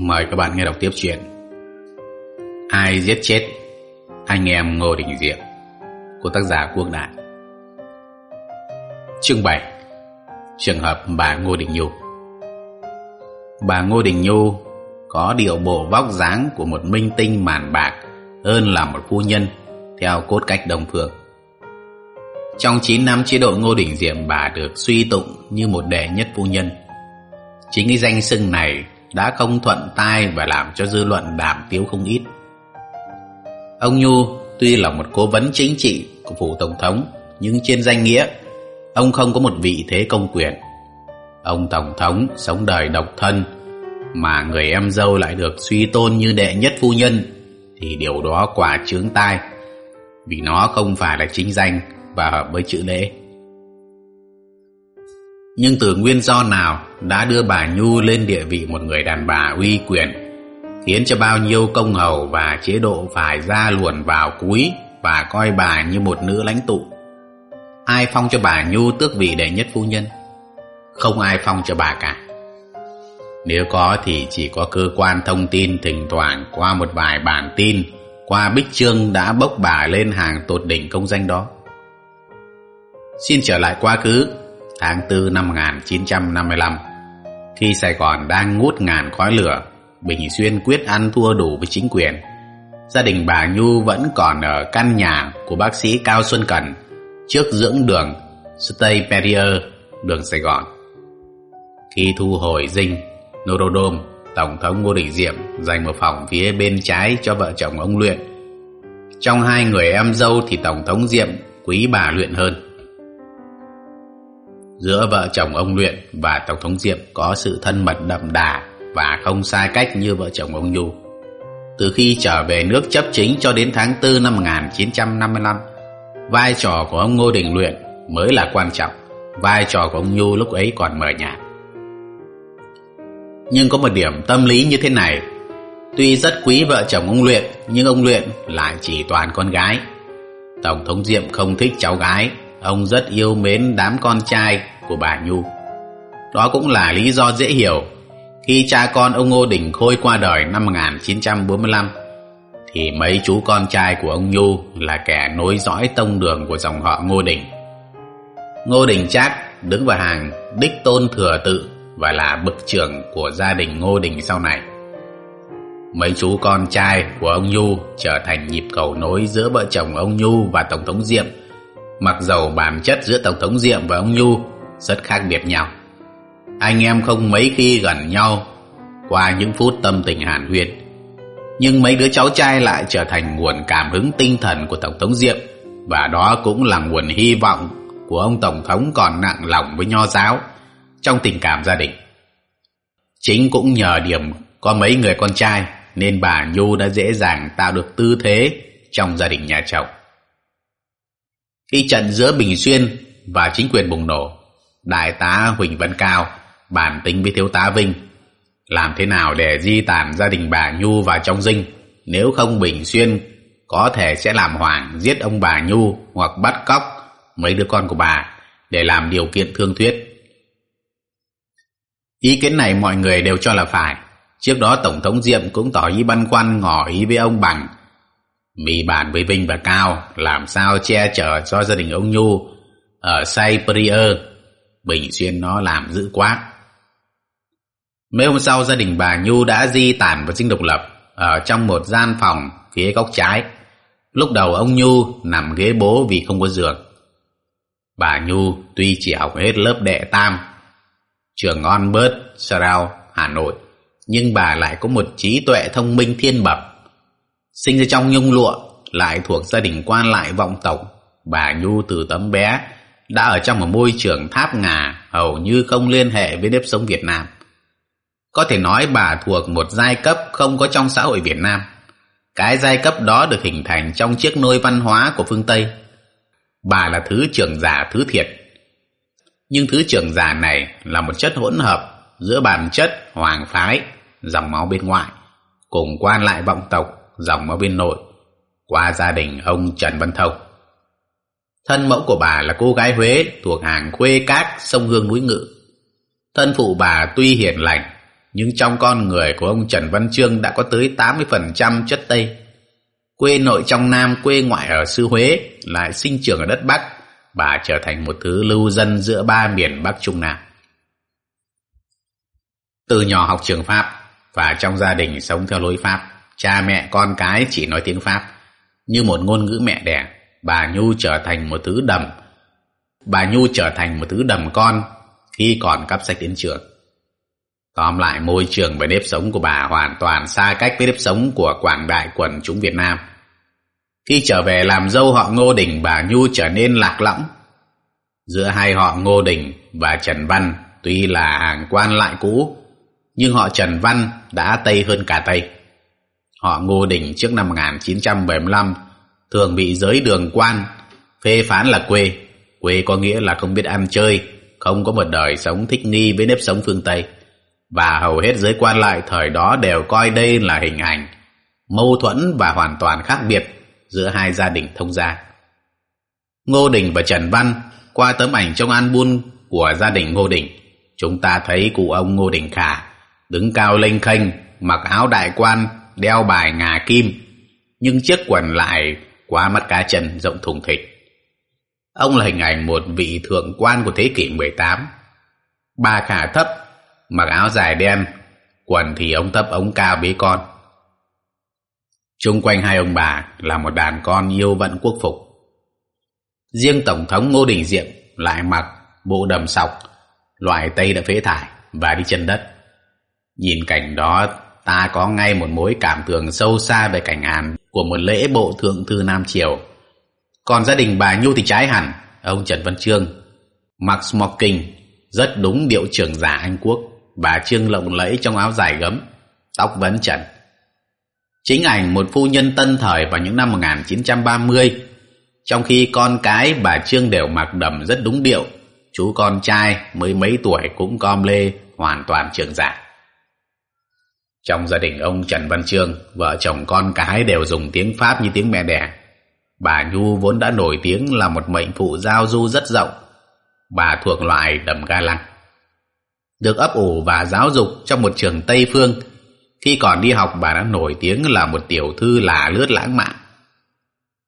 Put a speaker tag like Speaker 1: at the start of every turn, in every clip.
Speaker 1: Mời các bạn nghe đọc tiếp chuyện Ai giết chết anh em Ngô Đình Diệm của tác giả Quốc Đại Chương 7 Trường hợp bà Ngô Đình Nhu Bà Ngô Đình Nhu có điệu bộ vóc dáng của một minh tinh màn bạc hơn là một phu nhân, theo cốt cách đồng phương. Trong 9 năm chế độ Ngô Đình Diệm, bà được suy tụng như một đệ nhất phu nhân. Chính cái danh xưng này đã không thuận tai và làm cho dư luận đàm tiếu không ít. Ông Nhu tuy là một cố vấn chính trị của phủ tổng thống, nhưng trên danh nghĩa, ông không có một vị thế công quyền. Ông tổng thống sống đời độc thân, mà người em dâu lại được suy tôn như đệ nhất phu nhân, thì điều đó quả chướng tai, vì nó không phải là chính danh và hợp với chữ lễ. Nhưng từ nguyên do nào đã đưa bà Nhu lên địa vị một người đàn bà uy quyền, khiến cho bao nhiêu công hầu và chế độ phải ra luồn vào cúi và coi bà như một nữ lãnh tụ. Ai phong cho bà Nhu tước vị đệ nhất phu nhân? Không ai phong cho bà cả. Nếu có thì chỉ có cơ quan thông tin thỉnh thoảng qua một vài bản tin, qua bích chương đã bốc bà lên hàng tột đỉnh công danh đó. Xin trở lại quá khứ, tháng 4 năm 1955, khi Sài Gòn đang ngút ngàn khói lửa, Bình Xuyên quyết ăn thua đủ với chính quyền. Gia đình bà Nhu vẫn còn ở căn nhà của bác sĩ Cao Xuân Cần trước dưỡng đường Stay Perrier, đường Sài Gòn. Khi thu hồi dinh, Norodom, Tổng thống Ngô Đình Diệm dành một phòng phía bên trái cho vợ chồng ông Luyện. Trong hai người em dâu thì Tổng thống Diệm quý bà Luyện hơn giữa vợ chồng ông Luyện và Tổng thống Diệm có sự thân mật đậm đà và không sai cách như vợ chồng ông Nhu. Từ khi trở về nước chấp chính cho đến tháng 4 năm 1955, vai trò của ông Ngô Đình Luyện mới là quan trọng, vai trò của ông Nhu lúc ấy còn mờ nhạt. Nhưng có một điểm tâm lý như thế này, tuy rất quý vợ chồng ông Luyện, nhưng ông Luyện lại chỉ toàn con gái. Tổng thống Diệm không thích cháu gái Ông rất yêu mến đám con trai của bà Nhu. Đó cũng là lý do dễ hiểu khi cha con ông Ngô Đình Khôi qua đời năm 1945 thì mấy chú con trai của ông Nhu là kẻ nối dõi tông đường của dòng họ Ngô Đình. Ngô Đình Trác đứng vào hàng đích tôn thừa tự và là bậc trưởng của gia đình Ngô Đình sau này. Mấy chú con trai của ông Nhu trở thành nhịp cầu nối giữa vợ chồng ông Nhu và Tổng thống Diệm Mặc dầu bản chất giữa Tổng thống Diệm và ông Nhu rất khác biệt nhau. Anh em không mấy khi gần nhau qua những phút tâm tình hàn huyên. Nhưng mấy đứa cháu trai lại trở thành nguồn cảm hứng tinh thần của Tổng thống Diệm, và đó cũng là nguồn hy vọng của ông Tổng thống còn nặng lòng với nho giáo trong tình cảm gia đình. Chính cũng nhờ điểm có mấy người con trai nên bà Nhu đã dễ dàng tạo được tư thế trong gia đình nhà chồng. Khi trận giữa Bình Xuyên và chính quyền bùng nổ, Đại tá Huỳnh Văn Cao bàn tính với Thiếu tá Vinh làm thế nào để di tản gia đình bà Nhu vào trong dinh nếu không Bình Xuyên có thể sẽ làm hoàng giết ông bà Nhu hoặc bắt cóc mấy đứa con của bà để làm điều kiện thương thuyết. Ý kiến này mọi người đều cho là phải. Trước đó Tổng thống Diệm cũng tỏ ý băn khoăn ngỏ ý với ông Bằng Mỹ bàn với Vinh và Cao làm sao che chở cho gia đình ông Nhu ở Cyprier. Bình xuyên nó làm dữ quá. Mấy hôm sau gia đình bà Nhu đã di tản và sinh độc lập ở trong một gian phòng phía góc trái. Lúc đầu ông Nhu nằm ghế bố vì không có giường. Bà Nhu tuy chỉ học hết lớp đệ tam, trường Onbert, Sarao, Hà Nội, nhưng bà lại có một trí tuệ thông minh thiên bẩm Sinh ra trong nhung lụa, lại thuộc gia đình quan lại vọng tộc, bà Nhu từ tấm bé đã ở trong một môi trường tháp ngà hầu như không liên hệ với nếp sống Việt Nam. Có thể nói bà thuộc một giai cấp không có trong xã hội Việt Nam. Cái giai cấp đó được hình thành trong chiếc nôi văn hóa của phương Tây. Bà là thứ trưởng giả thứ thiệt. Nhưng thứ trưởng giả này là một chất hỗn hợp giữa bản chất hoàng phái, dòng máu bên ngoại cùng quan lại vọng tộc dòng ở bên nội qua gia đình ông Trần Văn Thông. Thân mẫu của bà là cô gái Huế thuộc hàng khuê cát sông Hương núi Ngự. Thân phụ bà tuy hiền lành nhưng trong con người của ông Trần Văn Trương đã có tới 80% chất Tây. Quê nội trong Nam, quê ngoại ở xứ Huế, lại sinh trưởng ở đất Bắc, bà trở thành một thứ lưu dân giữa ba miền Bắc Trung Nam. Từ nhỏ học trường Pháp và trong gia đình sống theo lối Pháp, cha mẹ con cái chỉ nói tiếng Pháp. Như một ngôn ngữ mẹ đẻ, bà Nhu trở thành một thứ đầm. Bà Nhu trở thành một thứ đầm con khi còn cắp sách đến trường. Tóm lại môi trường và nếp sống của bà hoàn toàn xa cách với nếp sống của quảng đại quần chúng Việt Nam. Khi trở về làm dâu họ Ngô Đình, bà Nhu trở nên lạc lõng. Giữa hai họ Ngô Đình và Trần Văn tuy là hàng quan lại cũ, nhưng họ Trần Văn đã Tây hơn cả Tây. Họ Ngô Đình trước năm 1975 thường bị giới đường quan phê phán là quê. Quê có nghĩa là không biết ăn chơi, không có một đời sống thích nghi với nếp sống phương Tây. Và hầu hết giới quan lại thời đó đều coi đây là hình ảnh mâu thuẫn và hoàn toàn khác biệt giữa hai gia đình thông gia. Ngô Đình và Trần Văn qua tấm ảnh trong album của gia đình Ngô Đình, chúng ta thấy cụ ông Ngô Đình Khả đứng cao lênh khênh, mặc áo đại quan, đeo bài ngà kim, nhưng chiếc quần lại quá mắt cá chân rộng thùng thịch. Ông là hình ảnh một vị thượng quan của thế kỷ 18. Ba Khả thấp, mặc áo dài đen, quần thì ông thấp ống cao bế con. Trung quanh hai ông bà là một đàn con yêu vận quốc phục. Riêng Tổng thống Ngô Đình Diệm lại mặc bộ đầm sọc, loại Tây đã phế thải và đi chân đất. Nhìn cảnh đó, ta có ngay một mối cảm tưởng sâu xa về cảnh hàn của một lễ bộ thượng thư Nam Triều. Còn gia đình bà Nhu thì trái hẳn, ông Trần Văn Trương. Mặc smoking, rất đúng điệu trưởng giả Anh Quốc, bà Trương lộng lẫy trong áo dài gấm, tóc vấn trần. Chính ảnh một phu nhân tân thời vào những năm 1930, trong khi con cái bà Trương đều mặc đầm rất đúng điệu, chú con trai mới mấy tuổi cũng com lê hoàn toàn trưởng giả. Trong gia đình ông Trần Văn Trương, vợ chồng con cái đều dùng tiếng Pháp như tiếng mẹ đẻ. Bà Nhu vốn đã nổi tiếng là một mệnh phụ giao du rất rộng. Bà thuộc loại đầm ga lăng. Được ấp ủ và giáo dục trong một trường Tây Phương, khi còn đi học bà đã nổi tiếng là một tiểu thư là lướt lãng mạn.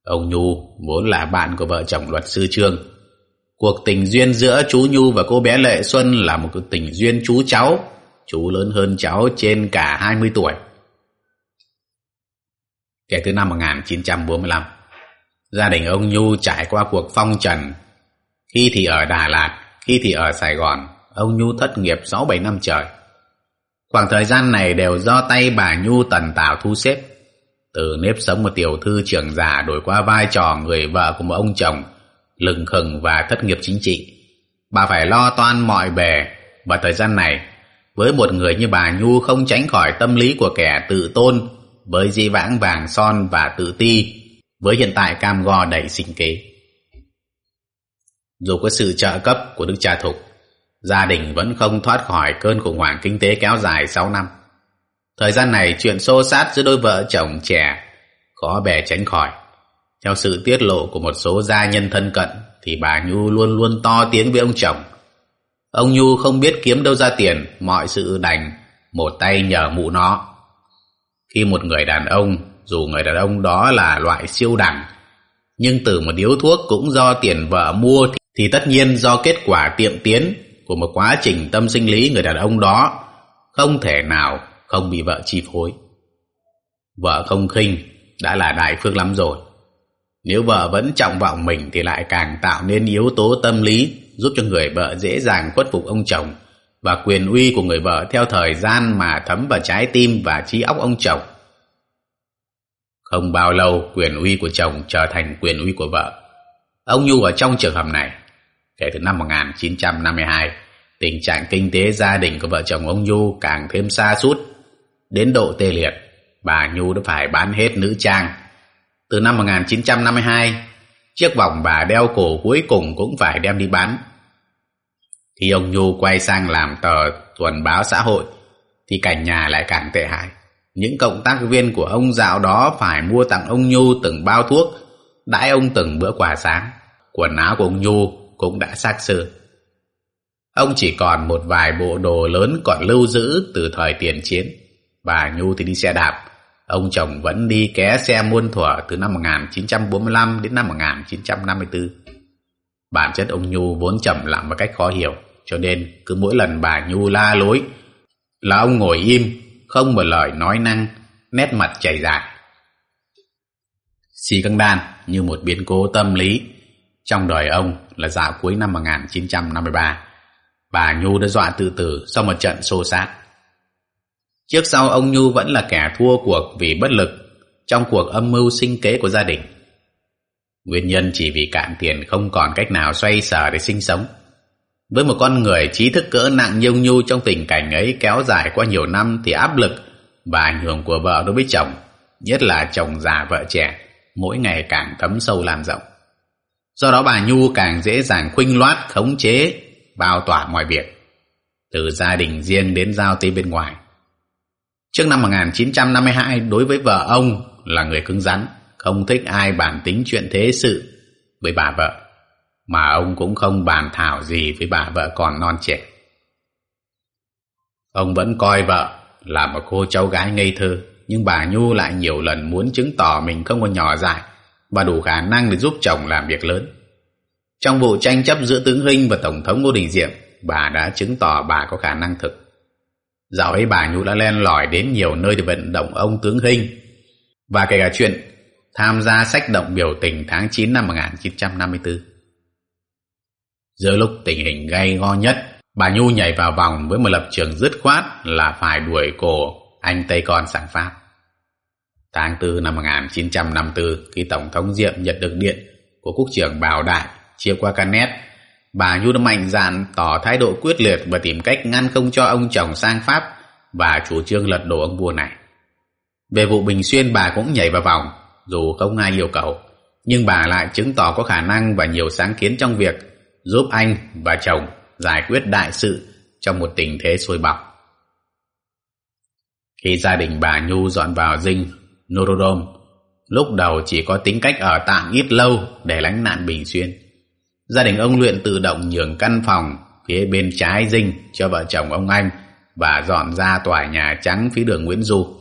Speaker 1: Ông Nhu vốn là bạn của vợ chồng luật sư Trương. Cuộc tình duyên giữa chú Nhu và cô bé Lệ Xuân là một cuộc tình duyên chú cháu chú lớn hơn cháu trên cả 20 tuổi. Kể từ năm 1945, gia đình ông Nhu trải qua cuộc phong trần. Khi thì ở Đà Lạt, khi thì ở Sài Gòn, ông Nhu thất nghiệp 6-7 năm trời. Khoảng thời gian này đều do tay bà Nhu tần tảo thu xếp. Từ nếp sống một tiểu thư trưởng giả đổi qua vai trò người vợ của một ông chồng, lừng khừng và thất nghiệp chính trị. Bà phải lo toan mọi bề và thời gian này với một người như bà Nhu không tránh khỏi tâm lý của kẻ tự tôn, với di vãng vàng son và tự ti, với hiện tại cam go đầy sinh kế. Dù có sự trợ cấp của Đức Cha Thục, gia đình vẫn không thoát khỏi cơn khủng hoảng kinh tế kéo dài 6 năm. Thời gian này chuyện xô sát giữa đôi vợ chồng trẻ khó bè tránh khỏi. Theo sự tiết lộ của một số gia nhân thân cận thì bà Nhu luôn luôn to tiếng với ông chồng Ông Nhu không biết kiếm đâu ra tiền, mọi sự đành, một tay nhờ mụ nó. Khi một người đàn ông, dù người đàn ông đó là loại siêu đẳng, nhưng từ một điếu thuốc cũng do tiền vợ mua thì, thì tất nhiên do kết quả tiệm tiến của một quá trình tâm sinh lý người đàn ông đó không thể nào không bị vợ chi phối. Vợ không khinh đã là đại phước lắm rồi. Nếu vợ vẫn trọng vọng mình thì lại càng tạo nên yếu tố tâm lý giúp cho người vợ dễ dàng khuất phục ông chồng và quyền uy của người vợ theo thời gian mà thấm vào trái tim và trí óc ông chồng. Không bao lâu quyền uy của chồng trở thành quyền uy của vợ. Ông Nhu ở trong trường hợp này, kể từ năm 1952, tình trạng kinh tế gia đình của vợ chồng ông Nhu càng thêm xa sút đến độ tê liệt. Bà Nhu đã phải bán hết nữ trang. Từ năm 1952, chiếc vòng bà đeo cổ cuối cùng cũng phải đem đi bán khi ông Nhu quay sang làm tờ tuần báo xã hội thì cảnh nhà lại càng tệ hại. Những cộng tác viên của ông dạo đó phải mua tặng ông Nhu từng bao thuốc, đãi ông từng bữa quà sáng. Quần áo của ông Nhu cũng đã xác sơ. Ông chỉ còn một vài bộ đồ lớn còn lưu giữ từ thời tiền chiến. Bà Nhu thì đi xe đạp. Ông chồng vẫn đi ké xe muôn thuở từ năm 1945 đến năm 1954. Bản chất ông Nhu vốn chậm lặng một cách khó hiểu, cho nên cứ mỗi lần bà Nhu la lối là ông ngồi im, không một lời nói năng, nét mặt chảy dài. Xì căng đan như một biến cố tâm lý trong đời ông là dạo cuối năm 1953. Bà Nhu đã dọa tự tử sau một trận xô xát. Trước sau ông Nhu vẫn là kẻ thua cuộc vì bất lực trong cuộc âm mưu sinh kế của gia đình. Nguyên nhân chỉ vì cạn tiền không còn cách nào xoay sở để sinh sống. Với một con người trí thức cỡ nặng nhông nhu trong tình cảnh ấy kéo dài qua nhiều năm thì áp lực và ảnh hưởng của vợ đối với chồng, nhất là chồng già vợ trẻ, mỗi ngày càng thấm sâu lan rộng. Do đó bà Nhu càng dễ dàng khuynh loát khống chế, bao tỏa mọi việc, từ gia đình riêng đến giao tế bên ngoài. Trước năm 1952, đối với vợ ông là người cứng rắn, không thích ai bản tính chuyện thế sự với bà vợ, mà ông cũng không bàn thảo gì với bà vợ còn non trẻ. Ông vẫn coi vợ là một cô cháu gái ngây thơ, nhưng bà Nhu lại nhiều lần muốn chứng tỏ mình không có nhỏ dại và đủ khả năng để giúp chồng làm việc lớn. Trong vụ tranh chấp giữa tướng Hinh và Tổng thống Ngô Đình Diệm, bà đã chứng tỏ bà có khả năng thực. Dạo ấy bà Nhu đã len lỏi đến nhiều nơi để vận động ông tướng Hinh và kể cả chuyện tham gia sách động biểu tình tháng 9 năm 1954. Giữa lúc tình hình gay go nhất, bà Nhu nhảy vào vòng với một lập trường dứt khoát là phải đuổi cổ anh Tây Con sang Pháp. Tháng 4 năm 1954, khi Tổng thống Diệm nhận được điện của Quốc trưởng Bảo Đại chia qua canet, bà Nhu đã mạnh dạn tỏ thái độ quyết liệt và tìm cách ngăn không cho ông chồng sang Pháp và chủ trương lật đổ ông vua này. Về vụ Bình Xuyên bà cũng nhảy vào vòng, dù không ai yêu cầu, nhưng bà lại chứng tỏ có khả năng và nhiều sáng kiến trong việc giúp anh và chồng giải quyết đại sự trong một tình thế sôi bọc. Khi gia đình bà Nhu dọn vào dinh Norodom, lúc đầu chỉ có tính cách ở tạm ít lâu để lánh nạn Bình Xuyên. Gia đình ông Luyện tự động nhường căn phòng phía bên trái dinh cho vợ chồng ông Anh và dọn ra tòa nhà trắng phía đường Nguyễn Du.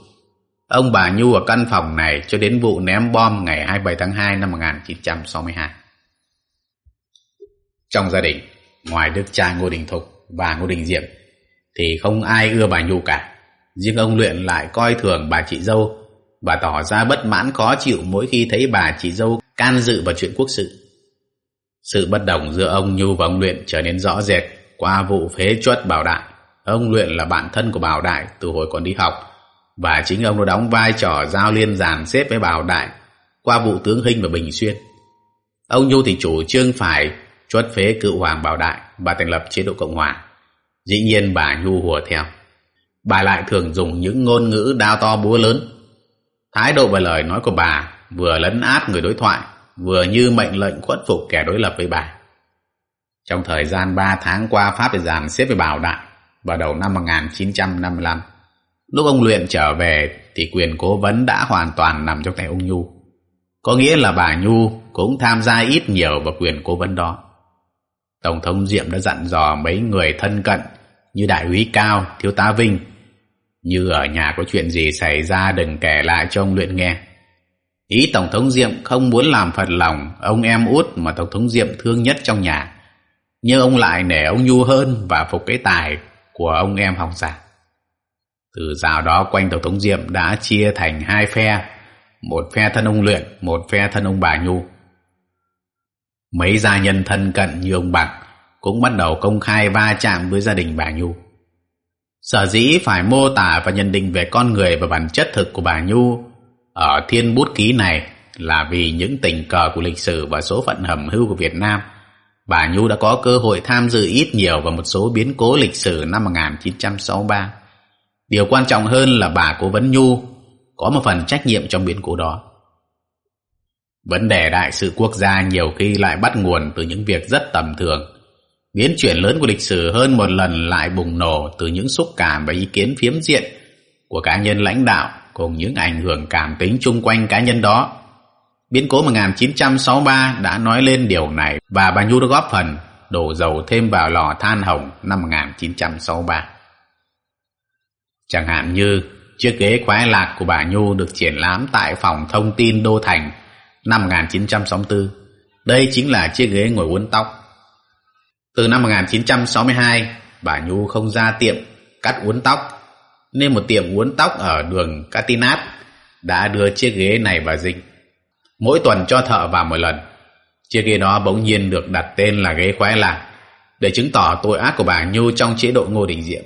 Speaker 1: Ông bà Nhu ở căn phòng này cho đến vụ ném bom ngày 27 tháng 2 năm 1962. Trong gia đình, ngoài đức cha Ngô Đình Thục và Ngô Đình Diệm, thì không ai ưa bà Nhu cả. Riêng ông Luyện lại coi thường bà chị dâu và tỏ ra bất mãn khó chịu mỗi khi thấy bà chị dâu can dự vào chuyện quốc sự. Sự bất đồng giữa ông Nhu và ông Luyện trở nên rõ rệt qua vụ phế chuất Bảo Đại. Ông Luyện là bạn thân của Bảo Đại từ hồi còn đi học và chính ông đã đóng vai trò giao liên giàn xếp với Bảo Đại qua vụ tướng Hinh và Bình Xuyên. Ông Nhu thì chủ trương phải chuất phế cựu hoàng Bảo Đại và thành lập chế độ Cộng Hòa. Dĩ nhiên bà Nhu hùa theo. Bà lại thường dùng những ngôn ngữ đao to búa lớn. Thái độ và lời nói của bà vừa lấn át người đối thoại, vừa như mệnh lệnh khuất phục kẻ đối lập với bà. Trong thời gian 3 tháng qua Pháp bị giàn xếp với Bảo Đại vào đầu năm 1955, lúc ông Luyện trở về thì quyền cố vấn đã hoàn toàn nằm trong tay ông Nhu. Có nghĩa là bà Nhu cũng tham gia ít nhiều vào quyền cố vấn đó. Tổng thống Diệm đã dặn dò mấy người thân cận như đại úy Cao, thiếu tá Vinh. Như ở nhà có chuyện gì xảy ra đừng kể lại cho ông Luyện nghe. Ý Tổng thống Diệm không muốn làm phật lòng ông em út mà Tổng thống Diệm thương nhất trong nhà. Nhưng ông lại nể ông Nhu hơn và phục cái tài của ông em học giả. Từ rào đó quanh Tổng thống Diệm đã chia thành hai phe, một phe thân ông Luyện, một phe thân ông bà Nhu. Mấy gia nhân thân cận như ông bạc cũng bắt đầu công khai va chạm với gia đình bà Nhu. Sở dĩ phải mô tả và nhận định về con người và bản chất thực của bà Nhu ở thiên bút ký này là vì những tình cờ của lịch sử và số phận hầm hưu của Việt Nam. Bà Nhu đã có cơ hội tham dự ít nhiều vào một số biến cố lịch sử năm 1963. Điều quan trọng hơn là bà Cố Vấn Nhu có một phần trách nhiệm trong biến cố đó. Vấn đề đại sự quốc gia nhiều khi lại bắt nguồn từ những việc rất tầm thường. Biến chuyển lớn của lịch sử hơn một lần lại bùng nổ từ những xúc cảm và ý kiến phiếm diện của cá nhân lãnh đạo cùng những ảnh hưởng cảm tính chung quanh cá nhân đó. Biến cố 1963 đã nói lên điều này và bà Nhu đã góp phần đổ dầu thêm vào lò than hồng năm 1963. Chẳng hạn như chiếc ghế khoái lạc của bà Nhu được triển lãm tại phòng thông tin Đô Thành năm 1964. Đây chính là chiếc ghế ngồi uốn tóc. Từ năm 1962, bà Nhu không ra tiệm cắt uốn tóc, nên một tiệm uốn tóc ở đường Catinat đã đưa chiếc ghế này vào dịch. Mỗi tuần cho thợ vào một lần. Chiếc ghế đó bỗng nhiên được đặt tên là ghế khoái lạc để chứng tỏ tội ác của bà Nhu trong chế độ Ngô Đình Diệm.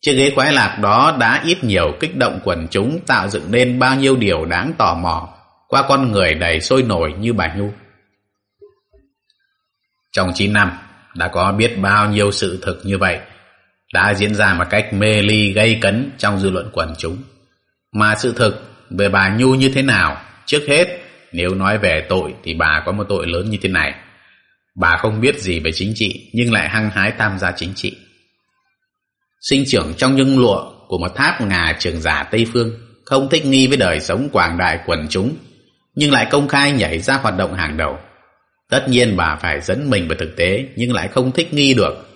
Speaker 1: Chiếc ghế khoái lạc đó đã ít nhiều kích động quần chúng tạo dựng nên bao nhiêu điều đáng tò mò qua con người đầy sôi nổi như bà Nhu. Trong 9 năm, đã có biết bao nhiêu sự thực như vậy đã diễn ra một cách mê ly gây cấn trong dư luận quần chúng. Mà sự thực về bà Nhu như thế nào, trước hết, nếu nói về tội thì bà có một tội lớn như thế này. Bà không biết gì về chính trị nhưng lại hăng hái tham gia chính trị. Sinh trưởng trong những lụa của một tháp ngà trường giả Tây Phương, không thích nghi với đời sống quảng đại quần chúng, nhưng lại công khai nhảy ra hoạt động hàng đầu. Tất nhiên bà phải dẫn mình vào thực tế nhưng lại không thích nghi được.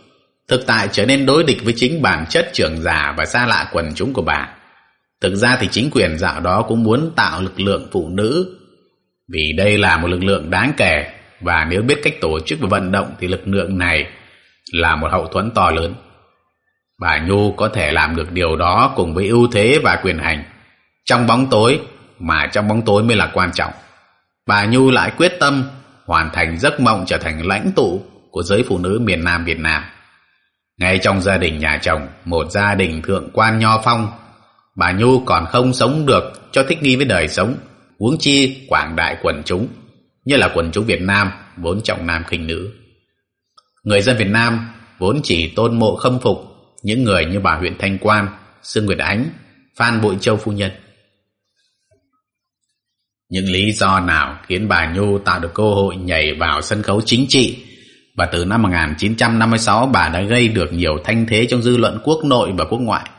Speaker 1: Thực tại trở nên đối địch với chính bản chất trưởng giả và xa lạ quần chúng của bà. Thực ra thì chính quyền dạo đó cũng muốn tạo lực lượng phụ nữ vì đây là một lực lượng đáng kể và nếu biết cách tổ chức và vận động thì lực lượng này là một hậu thuẫn to lớn. Bà Nhu có thể làm được điều đó cùng với ưu thế và quyền hành. Trong bóng tối, mà trong bóng tối mới là quan trọng. Bà Nhu lại quyết tâm hoàn thành giấc mộng trở thành lãnh tụ của giới phụ nữ miền Nam Việt Nam. Ngay trong gia đình nhà chồng, một gia đình thượng quan nho phong, bà Nhu còn không sống được cho thích nghi với đời sống, huống chi quảng đại quần chúng, như là quần chúng Việt Nam vốn trọng nam khinh nữ. Người dân Việt Nam vốn chỉ tôn mộ khâm phục những người như bà huyện Thanh Quan, Sương Nguyệt Ánh, Phan Bội Châu Phu Nhân. Những lý do nào khiến bà Nhu tạo được cơ hội nhảy vào sân khấu chính trị và từ năm 1956 bà đã gây được nhiều thanh thế trong dư luận quốc nội và quốc ngoại.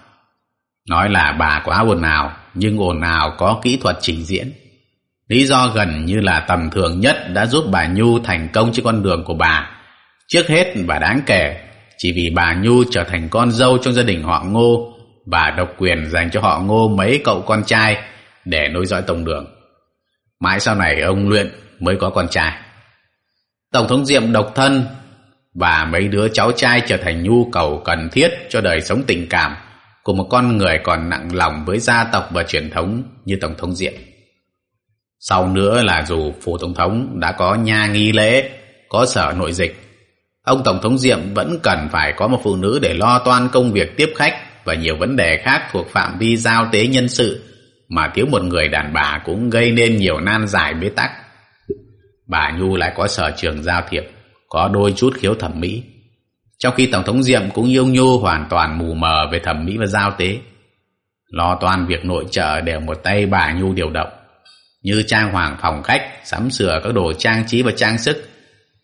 Speaker 1: Nói là bà quá ồn ào, nhưng ồn ào có kỹ thuật trình diễn. Lý do gần như là tầm thường nhất đã giúp bà Nhu thành công trên con đường của bà. Trước hết và đáng kể, chỉ vì bà Nhu trở thành con dâu trong gia đình họ Ngô và độc quyền dành cho họ Ngô mấy cậu con trai để nối dõi tổng đường. Mãi sau này ông Luyện mới có con trai. Tổng thống Diệm độc thân và mấy đứa cháu trai trở thành nhu cầu cần thiết cho đời sống tình cảm của một con người còn nặng lòng với gia tộc và truyền thống như Tổng thống Diệm. Sau nữa là dù phủ tổng thống đã có nhà nghi lễ, có sở nội dịch, ông Tổng thống Diệm vẫn cần phải có một phụ nữ để lo toan công việc tiếp khách và nhiều vấn đề khác thuộc phạm vi giao tế nhân sự mà thiếu một người đàn bà cũng gây nên nhiều nan giải bế tắc. Bà Nhu lại có sở trường giao thiệp, có đôi chút khiếu thẩm mỹ. Trong khi Tổng thống Diệm cũng yêu Nhu hoàn toàn mù mờ về thẩm mỹ và giao tế. Lo toàn việc nội trợ đều một tay bà Nhu điều động. Như trang hoàng phòng khách, sắm sửa các đồ trang trí và trang sức.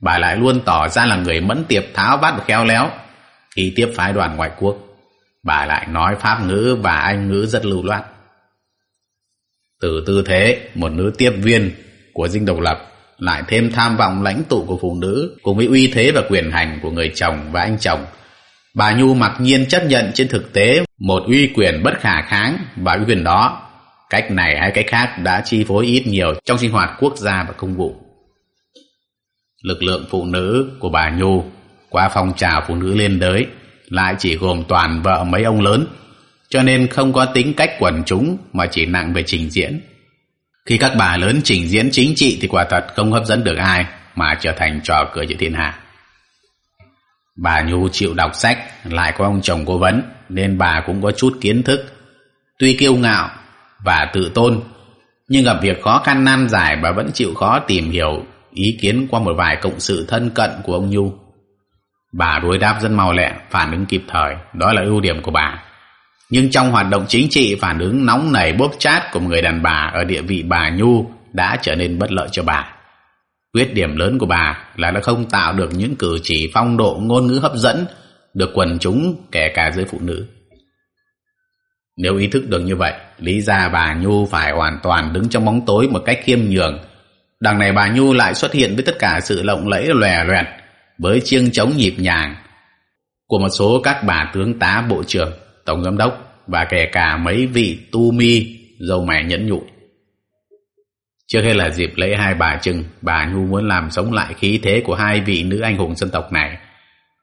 Speaker 1: Bà lại luôn tỏ ra là người mẫn tiệp tháo vát và khéo léo. Khi tiếp phái đoàn ngoại quốc, bà lại nói Pháp ngữ và Anh ngữ rất lưu loát. Từ tư thế, một nữ tiếp viên của dinh độc lập lại thêm tham vọng lãnh tụ của phụ nữ cùng với uy thế và quyền hành của người chồng và anh chồng. Bà Nhu mặc nhiên chấp nhận trên thực tế một uy quyền bất khả kháng và uy quyền đó. Cách này hay cách khác đã chi phối ít nhiều trong sinh hoạt quốc gia và công vụ. Lực lượng phụ nữ của bà Nhu qua phong trào phụ nữ liên đới lại chỉ gồm toàn vợ mấy ông lớn cho nên không có tính cách quần chúng mà chỉ nặng về trình diễn. Khi các bà lớn trình diễn chính trị thì quả thật không hấp dẫn được ai mà trở thành trò cười giữa thiên hạ. Bà Nhu chịu đọc sách, lại có ông chồng cố vấn, nên bà cũng có chút kiến thức. Tuy kiêu ngạo và tự tôn, nhưng gặp việc khó khăn nan giải bà vẫn chịu khó tìm hiểu ý kiến qua một vài cộng sự thân cận của ông Nhu. Bà đối đáp rất mau lẹ, phản ứng kịp thời, đó là ưu điểm của bà. Nhưng trong hoạt động chính trị phản ứng nóng nảy bốc chát của người đàn bà ở địa vị bà Nhu đã trở nên bất lợi cho bà. Khuyết điểm lớn của bà là nó không tạo được những cử chỉ phong độ ngôn ngữ hấp dẫn được quần chúng kể cả giới phụ nữ. Nếu ý thức được như vậy, lý ra bà Nhu phải hoàn toàn đứng trong bóng tối một cách khiêm nhường. Đằng này bà Nhu lại xuất hiện với tất cả sự lộng lẫy lòe loẹt với chiêng trống nhịp nhàng của một số các bà tướng tá bộ trưởng, tổng giám đốc và kể cả mấy vị tu mi dâu mè nhẫn nhụi. Trước hết là dịp lễ hai bà trưng, bà Nhu muốn làm sống lại khí thế của hai vị nữ anh hùng dân tộc này.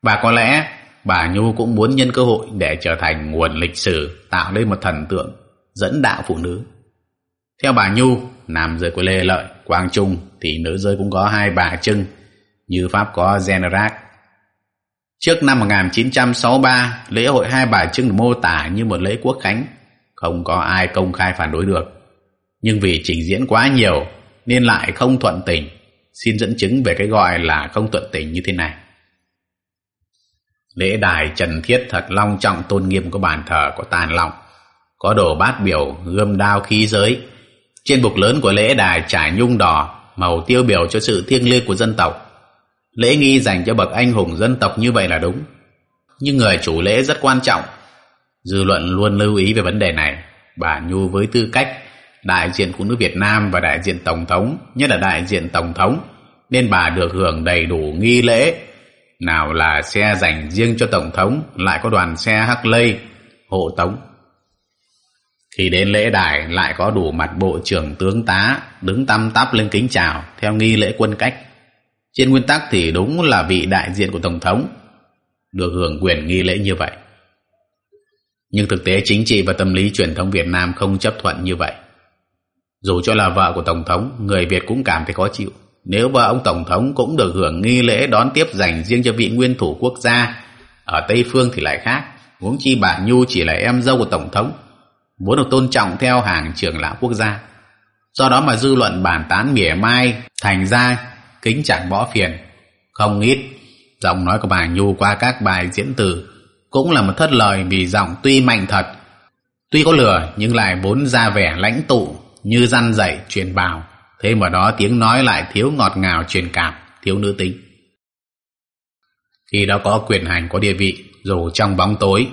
Speaker 1: Và có lẽ bà Nhu cũng muốn nhân cơ hội để trở thành nguồn lịch sử tạo nên một thần tượng dẫn đạo phụ nữ. Theo bà Nhu, nam giới của Lê Lợi, Quang Trung thì nữ giới cũng có hai bà trưng như Pháp có Generac. Trước năm 1963, lễ hội hai bà trưng được mô tả như một lễ quốc khánh, không có ai công khai phản đối được. Nhưng vì trình diễn quá nhiều nên lại không thuận tình, xin dẫn chứng về cái gọi là không thuận tình như thế này. Lễ đài trần thiết thật long trọng tôn nghiêm của bàn thờ có tàn lọng, có đồ bát biểu, gươm đao khí giới. Trên bục lớn của lễ đài trải nhung đỏ, màu tiêu biểu cho sự thiêng liêng của dân tộc. Lễ nghi dành cho bậc anh hùng dân tộc như vậy là đúng. Nhưng người chủ lễ rất quan trọng. Dư luận luôn lưu ý về vấn đề này. Bà Nhu với tư cách đại diện phụ nữ Việt Nam và đại diện Tổng thống, nhất là đại diện Tổng thống, nên bà được hưởng đầy đủ nghi lễ. Nào là xe dành riêng cho Tổng thống, lại có đoàn xe hắc lây, hộ tống. Khi đến lễ đài lại có đủ mặt bộ trưởng tướng tá đứng tăm tắp lên kính chào theo nghi lễ quân cách. Trên nguyên tắc thì đúng là vị đại diện của Tổng thống được hưởng quyền nghi lễ như vậy. Nhưng thực tế chính trị và tâm lý truyền thống Việt Nam không chấp thuận như vậy. Dù cho là vợ của Tổng thống, người Việt cũng cảm thấy khó chịu. Nếu vợ ông Tổng thống cũng được hưởng nghi lễ đón tiếp dành riêng cho vị nguyên thủ quốc gia, ở Tây Phương thì lại khác. Huống chi bà Nhu chỉ là em dâu của Tổng thống, muốn được tôn trọng theo hàng trưởng lão quốc gia. Do đó mà dư luận bàn tán mỉa mai, thành ra kính chẳng bỏ phiền. Không ít, giọng nói của bà Nhu qua các bài diễn từ cũng là một thất lời vì giọng tuy mạnh thật, tuy có lừa nhưng lại vốn ra vẻ lãnh tụ như răn dậy truyền bào. Thế mà đó tiếng nói lại thiếu ngọt ngào truyền cảm thiếu nữ tính. Khi đó có quyền hành có địa vị dù trong bóng tối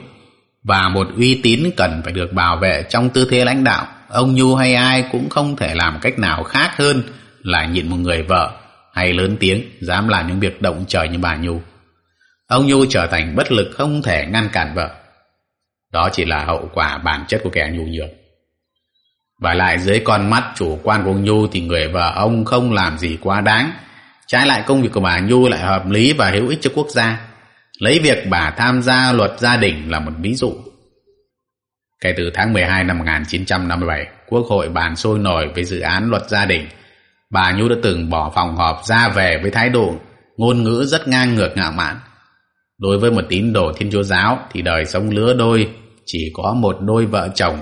Speaker 1: và một uy tín cần phải được bảo vệ trong tư thế lãnh đạo ông nhu hay ai cũng không thể làm cách nào khác hơn là nhịn một người vợ hay lớn tiếng dám làm những việc động trời như bà nhu ông nhu trở thành bất lực không thể ngăn cản vợ đó chỉ là hậu quả bản chất của kẻ nhu nhược và lại dưới con mắt chủ quan của ông Nhu thì người vợ ông không làm gì quá đáng. Trái lại công việc của bà Nhu lại hợp lý và hữu ích cho quốc gia. Lấy việc bà tham gia luật gia đình là một ví dụ. Kể từ tháng 12 năm 1957, Quốc hội bàn sôi nổi về dự án luật gia đình. Bà Nhu đã từng bỏ phòng họp ra về với thái độ ngôn ngữ rất ngang ngược ngạo mạn. Đối với một tín đồ thiên chúa giáo thì đời sống lứa đôi chỉ có một đôi vợ chồng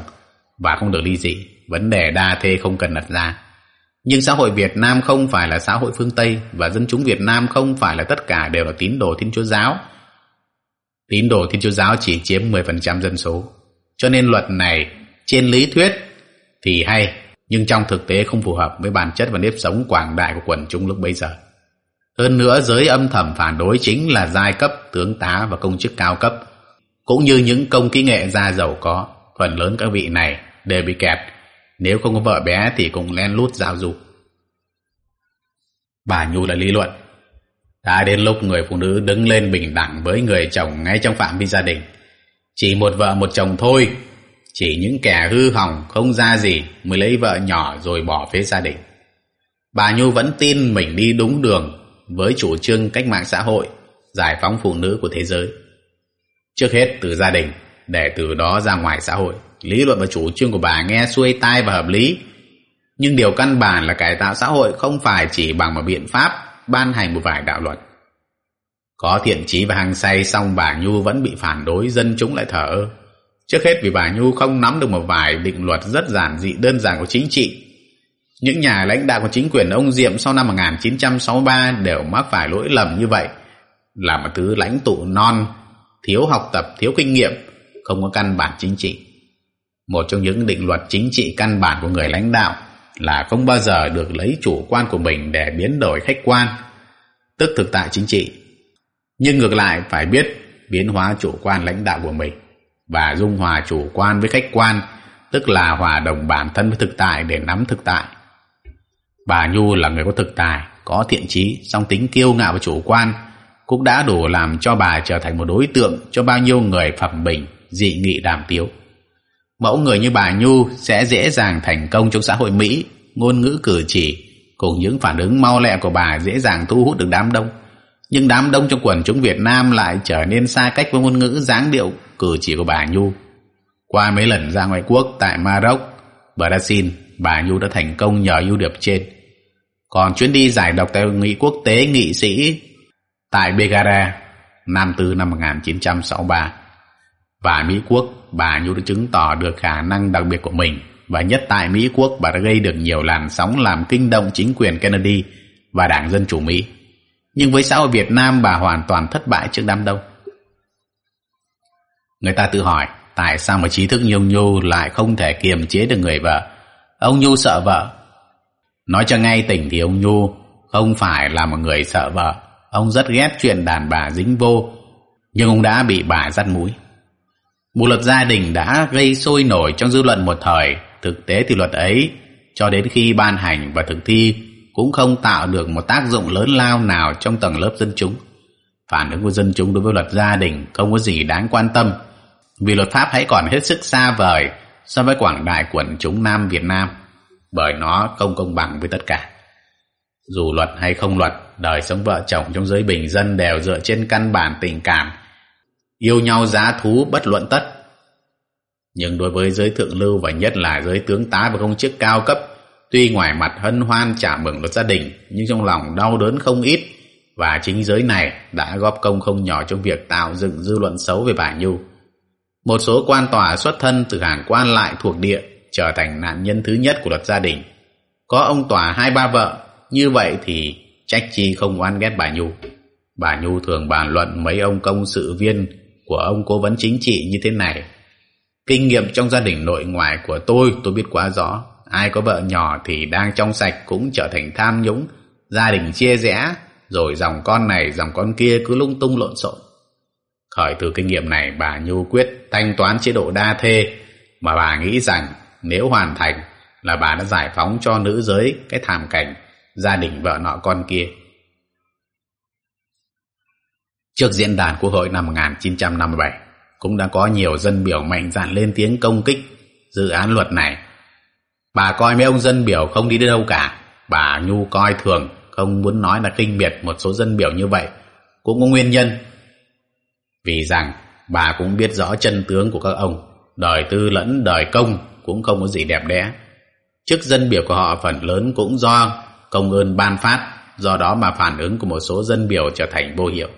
Speaker 1: và không được ly dị, vấn đề đa thê không cần đặt ra. Nhưng xã hội Việt Nam không phải là xã hội phương Tây và dân chúng Việt Nam không phải là tất cả đều là tín đồ Thiên Chúa Giáo. Tín đồ Thiên Chúa Giáo chỉ chiếm 10% dân số. Cho nên luật này trên lý thuyết thì hay nhưng trong thực tế không phù hợp với bản chất và nếp sống quảng đại của quần chúng lúc bấy giờ. Hơn nữa giới âm thầm phản đối chính là giai cấp, tướng tá và công chức cao cấp cũng như những công kỹ nghệ gia giàu có phần lớn các vị này đều bị kẹt nếu không có vợ bé thì cũng len lút giao du. Bà Nhu là lý luận. Đã đến lúc người phụ nữ đứng lên bình đẳng với người chồng ngay trong phạm vi gia đình. Chỉ một vợ một chồng thôi. Chỉ những kẻ hư hỏng không ra gì mới lấy vợ nhỏ rồi bỏ phế gia đình. Bà Nhu vẫn tin mình đi đúng đường với chủ trương cách mạng xã hội, giải phóng phụ nữ của thế giới. Trước hết từ gia đình, để từ đó ra ngoài xã hội lý luận và chủ trương của bà nghe xuôi tai và hợp lý nhưng điều căn bản là cải tạo xã hội không phải chỉ bằng một biện pháp ban hành một vài đạo luật có thiện trí và hăng say xong bà nhu vẫn bị phản đối dân chúng lại thở ơ trước hết vì bà nhu không nắm được một vài định luật rất giản dị đơn giản của chính trị. Những nhà lãnh đạo của chính quyền ông Diệm sau năm 1963 đều mắc phải lỗi lầm như vậy. Là một thứ lãnh tụ non thiếu học tập thiếu kinh nghiệm không có căn bản chính trị. Một trong những định luật chính trị căn bản của người lãnh đạo là không bao giờ được lấy chủ quan của mình để biến đổi khách quan, tức thực tại chính trị. Nhưng ngược lại phải biết biến hóa chủ quan lãnh đạo của mình và dung hòa chủ quan với khách quan, tức là hòa đồng bản thân với thực tại để nắm thực tại. Bà Nhu là người có thực tài, có thiện trí, song tính kiêu ngạo và chủ quan, cũng đã đủ làm cho bà trở thành một đối tượng cho bao nhiêu người phẩm bình, dị nghị đàm tiếu. Mẫu người như bà Nhu sẽ dễ dàng thành công trong xã hội Mỹ, ngôn ngữ cử chỉ, cùng những phản ứng mau lẹ của bà dễ dàng thu hút được đám đông. Nhưng đám đông trong quần chúng Việt Nam lại trở nên xa cách với ngôn ngữ dáng điệu cử chỉ của bà Nhu. Qua mấy lần ra ngoại quốc tại Maroc, Brazil, bà Nhu đã thành công nhờ ưu điểm trên. Còn chuyến đi giải độc tại hội nghị quốc tế nghị sĩ tại Begara, năm tư năm 1963, và Mỹ Quốc, bà Nhu đã chứng tỏ được khả năng đặc biệt của mình và nhất tại Mỹ Quốc bà đã gây được nhiều làn sóng làm kinh động chính quyền Kennedy và Đảng Dân Chủ Mỹ. Nhưng với xã hội Việt Nam bà hoàn toàn thất bại trước đám đông. Người ta tự hỏi tại sao mà trí thức nhung Nhu lại không thể kiềm chế được người vợ. Ông Nhu sợ vợ. Nói cho ngay tỉnh thì ông Nhu không phải là một người sợ vợ. Ông rất ghét chuyện đàn bà dính vô, nhưng ông đã bị bà dắt mũi. bộ luật gia đình đã gây sôi nổi trong dư luận một thời, thực tế thì luật ấy cho đến khi ban hành và thực thi cũng không tạo được một tác dụng lớn lao nào trong tầng lớp dân chúng. Phản ứng của dân chúng đối với luật gia đình không có gì đáng quan tâm, vì luật pháp hãy còn hết sức xa vời so với quảng đại quần chúng Nam Việt Nam, bởi nó không công bằng với tất cả. Dù luật hay không luật, đời sống vợ chồng trong giới bình dân đều dựa trên căn bản tình cảm, yêu nhau giá thú bất luận tất. Nhưng đối với giới thượng lưu và nhất là giới tướng tá và công chức cao cấp, tuy ngoài mặt hân hoan trả mừng luật gia đình, nhưng trong lòng đau đớn không ít, và chính giới này đã góp công không nhỏ trong việc tạo dựng dư luận xấu về bà Nhu. Một số quan tòa xuất thân từ hàng quan lại thuộc địa trở thành nạn nhân thứ nhất của luật gia đình. Có ông tòa hai ba vợ, như vậy thì trách chi không oan ghét bà Nhu. Bà Nhu thường bàn luận mấy ông công sự viên của ông cố vấn chính trị như thế này. Kinh nghiệm trong gia đình nội ngoại của tôi tôi biết quá rõ. Ai có vợ nhỏ thì đang trong sạch cũng trở thành tham nhũng, gia đình chia rẽ, rồi dòng con này dòng con kia cứ lung tung lộn xộn. Khởi từ kinh nghiệm này bà Nhu quyết thanh toán chế độ đa thê mà bà nghĩ rằng nếu hoàn thành là bà đã giải phóng cho nữ giới cái thảm cảnh gia đình vợ nọ con kia. Trước diễn đàn Quốc hội năm 1957 cũng đã có nhiều dân biểu mạnh dạn lên tiếng công kích dự án luật này. Bà coi mấy ông dân biểu không đi đến đâu cả. Bà Nhu coi thường, không muốn nói là kinh biệt một số dân biểu như vậy. Cũng có nguyên nhân. Vì rằng bà cũng biết rõ chân tướng của các ông. Đời tư lẫn đời công cũng không có gì đẹp đẽ. Chức dân biểu của họ phần lớn cũng do công ơn ban phát, do đó mà phản ứng của một số dân biểu trở thành vô hiệu.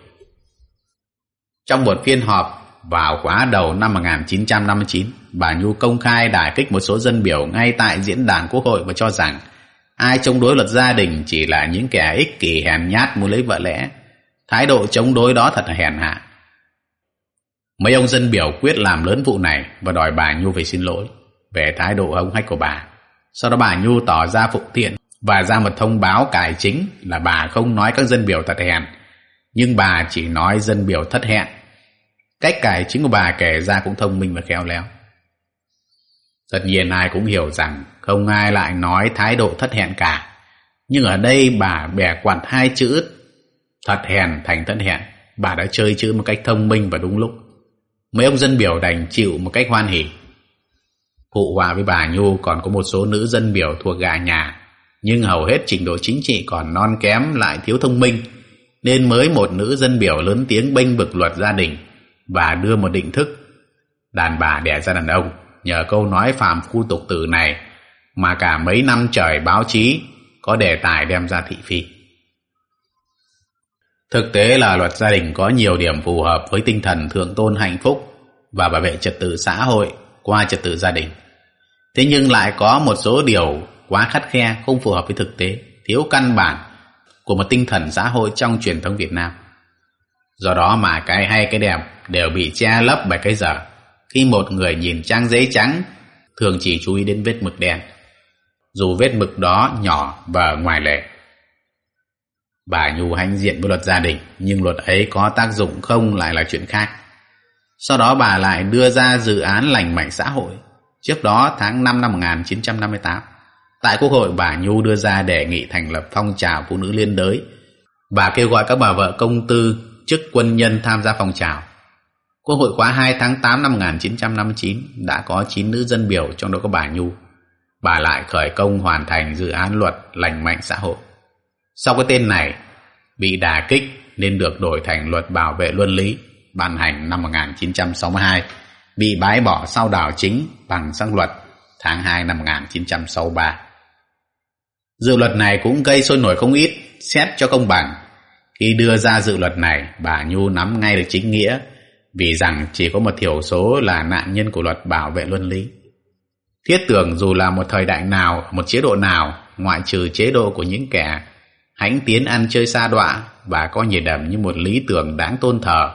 Speaker 1: Trong một phiên họp vào khóa đầu năm 1959, bà Nhu công khai đả kích một số dân biểu ngay tại diễn đàn quốc hội và cho rằng ai chống đối luật gia đình chỉ là những kẻ ích kỷ hèn nhát muốn lấy vợ lẽ. Thái độ chống đối đó thật là hèn hạ. Mấy ông dân biểu quyết làm lớn vụ này và đòi bà Nhu phải xin lỗi về thái độ hống hách của bà. Sau đó bà Nhu tỏ ra phục thiện và ra một thông báo cải chính là bà không nói các dân biểu thật hèn, nhưng bà chỉ nói dân biểu thất hẹn Cách cải chính của bà kể ra cũng thông minh và khéo léo. Tất nhiên ai cũng hiểu rằng không ai lại nói thái độ thất hẹn cả. Nhưng ở đây bà bẻ quạt hai chữ thật hèn thành thất hẹn. Bà đã chơi chữ một cách thông minh và đúng lúc. Mấy ông dân biểu đành chịu một cách hoan hỉ. Phụ hòa với bà Nhu còn có một số nữ dân biểu thuộc gà nhà. Nhưng hầu hết trình độ chính trị còn non kém, lại thiếu thông minh. Nên mới một nữ dân biểu lớn tiếng bênh vực luật gia đình và đưa một định thức đàn bà đẻ ra đàn ông nhờ câu nói phàm phu tục tử này mà cả mấy năm trời báo chí có đề tài đem ra thị phi. Thực tế là luật gia đình có nhiều điểm phù hợp với tinh thần thượng tôn hạnh phúc và bảo vệ trật tự xã hội qua trật tự gia đình. Thế nhưng lại có một số điều quá khắt khe không phù hợp với thực tế, thiếu căn bản của một tinh thần xã hội trong truyền thống Việt Nam. Do đó mà cái hay cái đẹp đều bị che lấp bởi cái dở. Khi một người nhìn trang giấy trắng, thường chỉ chú ý đến vết mực đen. Dù vết mực đó nhỏ và ngoài lệ. Bà Nhu hãnh diện với luật gia đình, nhưng luật ấy có tác dụng không lại là chuyện khác. Sau đó bà lại đưa ra dự án lành mạnh xã hội. Trước đó tháng 5 năm 1958, tại Quốc hội bà Nhu đưa ra đề nghị thành lập phong trào phụ nữ liên đới. Bà kêu gọi các bà vợ công tư chức quân nhân tham gia phong trào. Quốc hội khóa 2 tháng 8 năm 1959 đã có 9 nữ dân biểu trong đó có bà Nhu. Bà lại khởi công hoàn thành dự án luật lành mạnh xã hội. Sau cái tên này bị đà kích nên được đổi thành luật bảo vệ luân lý ban hành năm 1962 bị bãi bỏ sau đảo chính bằng sang luật tháng 2 năm 1963. Dự luật này cũng gây sôi nổi không ít, xét cho công bằng. Khi đưa ra dự luật này, bà Nhu nắm ngay được chính nghĩa, vì rằng chỉ có một thiểu số là nạn nhân của luật bảo vệ luân lý. Thiết tưởng dù là một thời đại nào, một chế độ nào, ngoại trừ chế độ của những kẻ hãnh tiến ăn chơi xa đọa và coi nhiệt đầm như một lý tưởng đáng tôn thờ.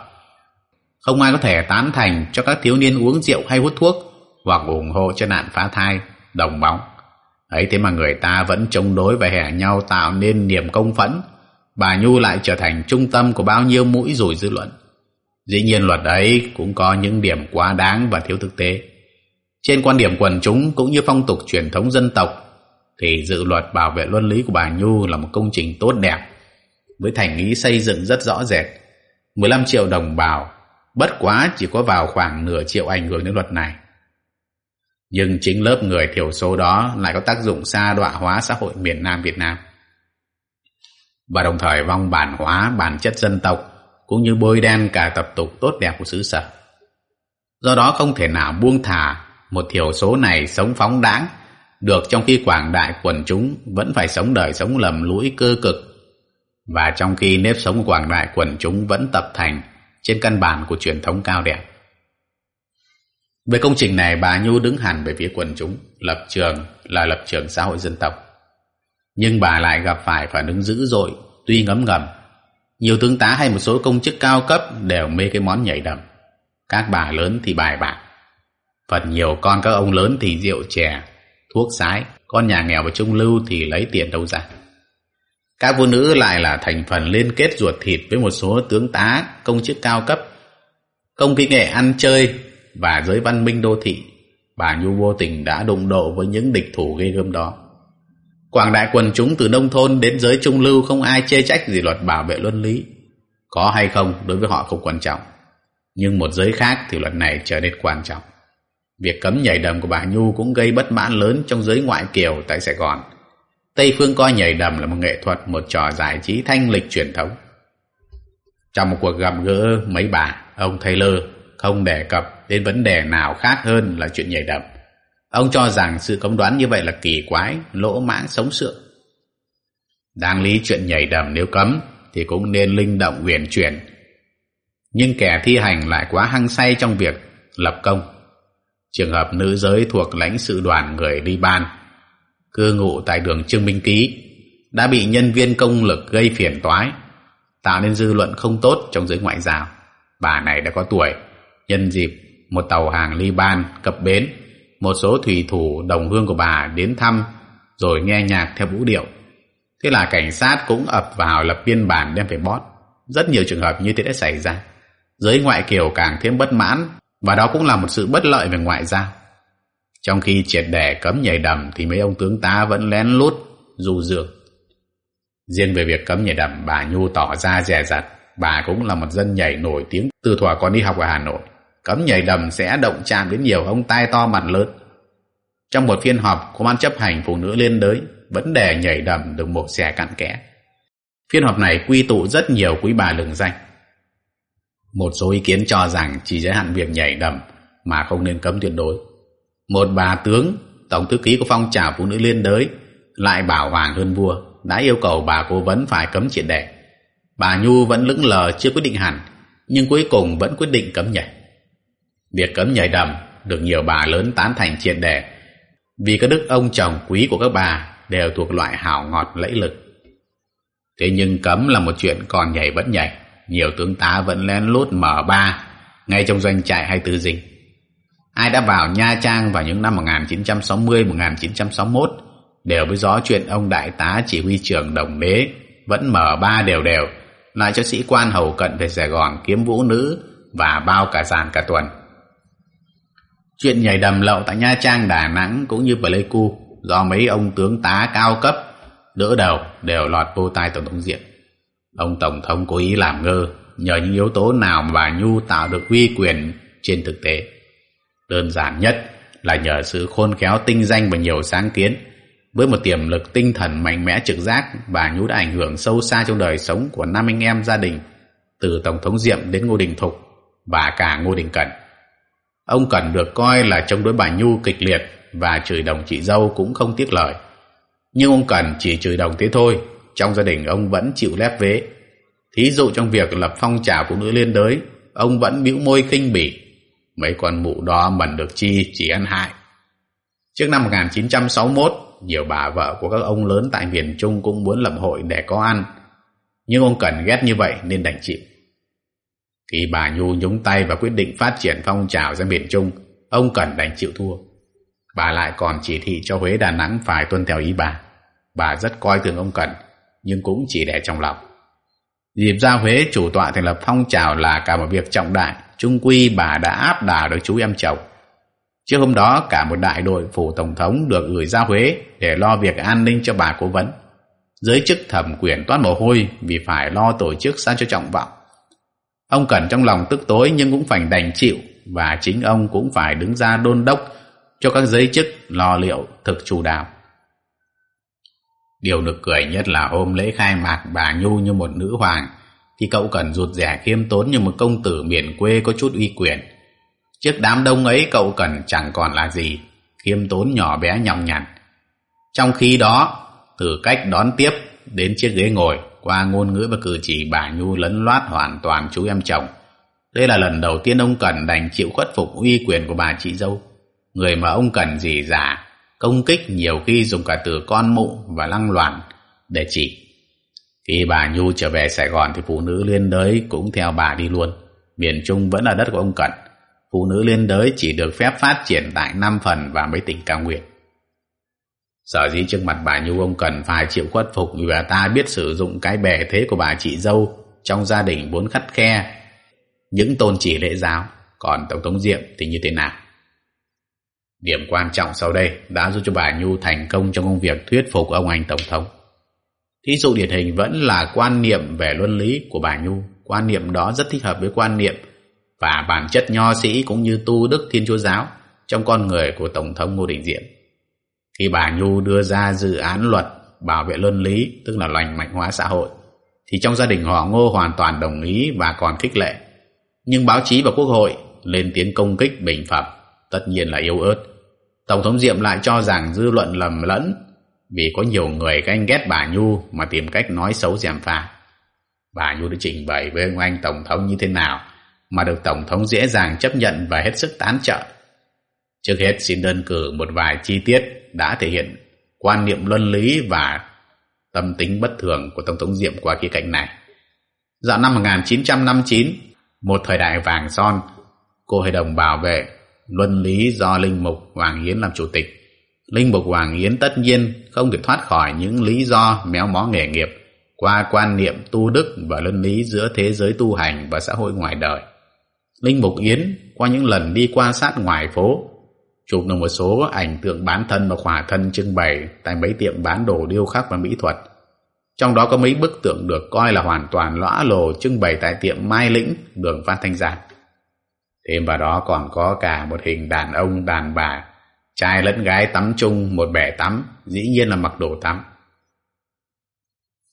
Speaker 1: Không ai có thể tán thành cho các thiếu niên uống rượu hay hút thuốc hoặc ủng hộ cho nạn phá thai, đồng bóng. ấy thế mà người ta vẫn chống đối và hẻ nhau tạo nên niềm công phẫn. Bà Nhu lại trở thành trung tâm của bao nhiêu mũi rủi dư luận. Dĩ nhiên luật ấy cũng có những điểm quá đáng và thiếu thực tế. Trên quan điểm quần chúng cũng như phong tục truyền thống dân tộc thì dự luật bảo vệ luân lý của bà Nhu là một công trình tốt đẹp với thành ý xây dựng rất rõ rệt. 15 triệu đồng bào, bất quá chỉ có vào khoảng nửa triệu ảnh hưởng đến luật này. Nhưng chính lớp người thiểu số đó lại có tác dụng xa đọa hóa xã hội miền Nam Việt Nam. Và đồng thời vong bản hóa bản chất dân tộc cũng như bôi đen cả tập tục tốt đẹp của xứ sở. Do đó không thể nào buông thả một thiểu số này sống phóng đãng được trong khi quảng đại quần chúng vẫn phải sống đời sống lầm lũi cơ cực và trong khi nếp sống của quảng đại quần chúng vẫn tập thành trên căn bản của truyền thống cao đẹp. Về công trình này bà Nhu đứng hẳn về phía quần chúng, lập trường là lập trường xã hội dân tộc. Nhưng bà lại gặp phải phản ứng dữ dội, tuy ngấm ngầm. Nhiều tướng tá hay một số công chức cao cấp đều mê cái món nhảy đầm. Các bà lớn thì bài bạc. Phần nhiều con các ông lớn thì rượu chè, thuốc sái, con nhà nghèo và trung lưu thì lấy tiền đâu ra. Các phụ nữ lại là thành phần liên kết ruột thịt với một số tướng tá, công chức cao cấp, công kỹ nghệ ăn chơi và giới văn minh đô thị. Bà Nhu vô tình đã đụng độ với những địch thủ ghê gớm đó. Quảng đại quần chúng từ nông thôn đến giới trung lưu không ai chê trách gì luật bảo vệ luân lý. Có hay không đối với họ không quan trọng. Nhưng một giới khác thì luật này trở nên quan trọng. Việc cấm nhảy đầm của bà Nhu cũng gây bất mãn lớn trong giới ngoại kiều tại Sài Gòn. Tây Phương coi nhảy đầm là một nghệ thuật, một trò giải trí thanh lịch truyền thống. Trong một cuộc gặp gỡ mấy bà, ông Taylor không đề cập đến vấn đề nào khác hơn là chuyện nhảy đầm. Ông cho rằng sự cấm đoán như vậy là kỳ quái, lỗ mãng sống sượng. Đáng lý chuyện nhảy đầm nếu cấm thì cũng nên linh động huyền chuyển. Nhưng kẻ thi hành lại quá hăng say trong việc lập công Trường hợp nữ giới thuộc lãnh sự đoàn người Liban cư ngụ tại đường Trương Minh Ký, đã bị nhân viên công lực gây phiền toái, tạo nên dư luận không tốt trong giới ngoại giao. Bà này đã có tuổi, nhân dịp một tàu hàng Liban cập bến, một số thủy thủ đồng hương của bà đến thăm rồi nghe nhạc theo vũ điệu. Thế là cảnh sát cũng ập vào lập biên bản đem về bót. Rất nhiều trường hợp như thế đã xảy ra. Giới ngoại kiều càng thêm bất mãn và đó cũng là một sự bất lợi về ngoại giao. Trong khi triệt đẻ cấm nhảy đầm thì mấy ông tướng tá vẫn lén lút du dược. Riêng về việc cấm nhảy đầm, bà Nhu tỏ ra dè dặt. Bà cũng là một dân nhảy nổi tiếng từ thuở còn đi học ở Hà Nội. Cấm nhảy đầm sẽ động chạm đến nhiều ông tai to mặt lớn. Trong một phiên họp của ban chấp hành phụ nữ liên đới, vấn đề nhảy đầm được một xẻ cặn kẽ. Phiên họp này quy tụ rất nhiều quý bà lừng danh. Một số ý kiến cho rằng chỉ giới hạn việc nhảy đầm mà không nên cấm tuyệt đối. Một bà tướng, tổng thư ký của phong trào phụ nữ liên đới, lại bảo hoàng hơn vua, đã yêu cầu bà cố vấn phải cấm triệt để. Bà Nhu vẫn lững lờ chưa quyết định hẳn, nhưng cuối cùng vẫn quyết định cấm nhảy. Việc cấm nhảy đầm được nhiều bà lớn tán thành triệt đề vì các đức ông chồng quý của các bà đều thuộc loại hảo ngọt lẫy lực. Thế nhưng cấm là một chuyện còn nhảy vẫn nhảy, nhiều tướng tá vẫn lén lút mở ba, ngay trong doanh trại hay tư dinh. Ai đã vào Nha Trang vào những năm 1960-1961 đều với gió chuyện ông đại tá chỉ huy trưởng đồng đế vẫn mở ba đều đều, lại cho sĩ quan hầu cận về Sài Gòn kiếm vũ nữ và bao cả giàn cả tuần. Chuyện nhảy đầm lậu tại Nha Trang Đà Nẵng cũng như Pleiku do mấy ông tướng tá cao cấp đỡ đầu đều lọt vô tai Tổng thống Diệm. Ông Tổng thống cố ý làm ngơ nhờ những yếu tố nào mà bà Nhu tạo được uy quyền trên thực tế. Đơn giản nhất là nhờ sự khôn khéo tinh danh và nhiều sáng kiến. Với một tiềm lực tinh thần mạnh mẽ trực giác, bà Nhu đã ảnh hưởng sâu xa trong đời sống của năm anh em gia đình, từ Tổng thống Diệm đến Ngô Đình Thục và cả Ngô Đình Cẩn. Ông Cẩn được coi là chống đối bà Nhu kịch liệt và chửi đồng chị dâu cũng không tiếc lời. Nhưng ông Cẩn chỉ chửi đồng thế thôi, trong gia đình ông vẫn chịu lép vế. Thí dụ trong việc lập phong trào phụ nữ liên đới, ông vẫn bĩu môi khinh bỉ. Mấy con mụ đó mần được chi chỉ ăn hại. Trước năm 1961, nhiều bà vợ của các ông lớn tại miền Trung cũng muốn lập hội để có ăn. Nhưng ông Cẩn ghét như vậy nên đành chịu. Khi bà Nhu nhúng tay và quyết định phát triển phong trào ra miền Trung, ông Cẩn đành chịu thua. Bà lại còn chỉ thị cho Huế Đà Nẵng phải tuân theo ý bà. Bà rất coi thường ông Cẩn, nhưng cũng chỉ để trong lòng. Dịp ra Huế chủ tọa thành lập phong trào là cả một việc trọng đại, trung quy bà đã áp đảo được chú em chồng. Trước hôm đó, cả một đại đội phủ tổng thống được gửi ra Huế để lo việc an ninh cho bà cố vấn. Giới chức thẩm quyền toát mồ hôi vì phải lo tổ chức sao cho trọng vọng. Ông Cẩn trong lòng tức tối nhưng cũng phải đành chịu và chính ông cũng phải đứng ra đôn đốc cho các giới chức lo liệu thực chủ đạo. Điều nực cười nhất là hôm lễ khai mạc bà Nhu như một nữ hoàng thì cậu cần rụt rẻ khiêm tốn như một công tử miền quê có chút uy quyền. Trước đám đông ấy cậu cần chẳng còn là gì, khiêm tốn nhỏ bé nhòng nhằn. Trong khi đó, từ cách đón tiếp đến chiếc ghế ngồi, qua ngôn ngữ và cử chỉ bà Nhu lấn loát hoàn toàn chú em chồng. Đây là lần đầu tiên ông Cần đành chịu khuất phục uy quyền của bà chị dâu. Người mà ông Cần dì giả, công kích nhiều khi dùng cả từ con mụ và lăng loàn để chỉ. Khi bà Nhu trở về Sài Gòn thì phụ nữ liên đới cũng theo bà đi luôn. Miền Trung vẫn là đất của ông Cẩn. Phụ nữ liên đới chỉ được phép phát triển tại năm phần và mấy tỉnh cao nguyên. Sở dĩ trước mặt bà Nhu ông cần phải chịu khuất phục vì bà ta biết sử dụng cái bè thế của bà chị dâu trong gia đình vốn khắt khe, những tôn chỉ lễ giáo, còn Tổng thống Diệm thì như thế nào? Điểm quan trọng sau đây đã giúp cho bà Nhu thành công trong công việc thuyết phục ông anh Tổng thống. Thí dụ điển hình vẫn là quan niệm về luân lý của bà Nhu. Quan niệm đó rất thích hợp với quan niệm và bản chất nho sĩ cũng như tu đức thiên chúa giáo trong con người của Tổng thống Ngô Đình Diệm. Khi bà Nhu đưa ra dự án luật bảo vệ luân lý, tức là lành mạnh hóa xã hội, thì trong gia đình họ Ngô hoàn toàn đồng ý và còn khích lệ. Nhưng báo chí và quốc hội lên tiếng công kích bình phẩm, tất nhiên là yếu ớt. Tổng thống Diệm lại cho rằng dư luận lầm lẫn vì có nhiều người ganh ghét bà Nhu mà tìm cách nói xấu gièm pha. Bà Nhu đã trình bày với ông anh Tổng thống như thế nào mà được Tổng thống dễ dàng chấp nhận và hết sức tán trợ. Trước hết xin đơn cử một vài chi tiết đã thể hiện quan niệm luân lý và tâm tính bất thường của Tổng thống Diệm qua khía cạnh này. Dạo năm 1959, một thời đại vàng son, cô hội đồng bảo vệ luân lý do Linh Mục Hoàng Hiến làm chủ tịch. Linh Mục Hoàng Hiến tất nhiên không thể thoát khỏi những lý do méo mó nghề nghiệp qua quan niệm tu đức và luân lý giữa thế giới tu hành và xã hội ngoài đời. Linh Mục Yến qua những lần đi quan sát ngoài phố chụp được một số ảnh tượng bán thân và khỏa thân trưng bày tại mấy tiệm bán đồ điêu khắc và mỹ thuật. Trong đó có mấy bức tượng được coi là hoàn toàn lõa lồ trưng bày tại tiệm Mai Lĩnh, đường Phan Thanh Giang. Thêm vào đó còn có cả một hình đàn ông, đàn bà, trai lẫn gái tắm chung một bể tắm, dĩ nhiên là mặc đồ tắm.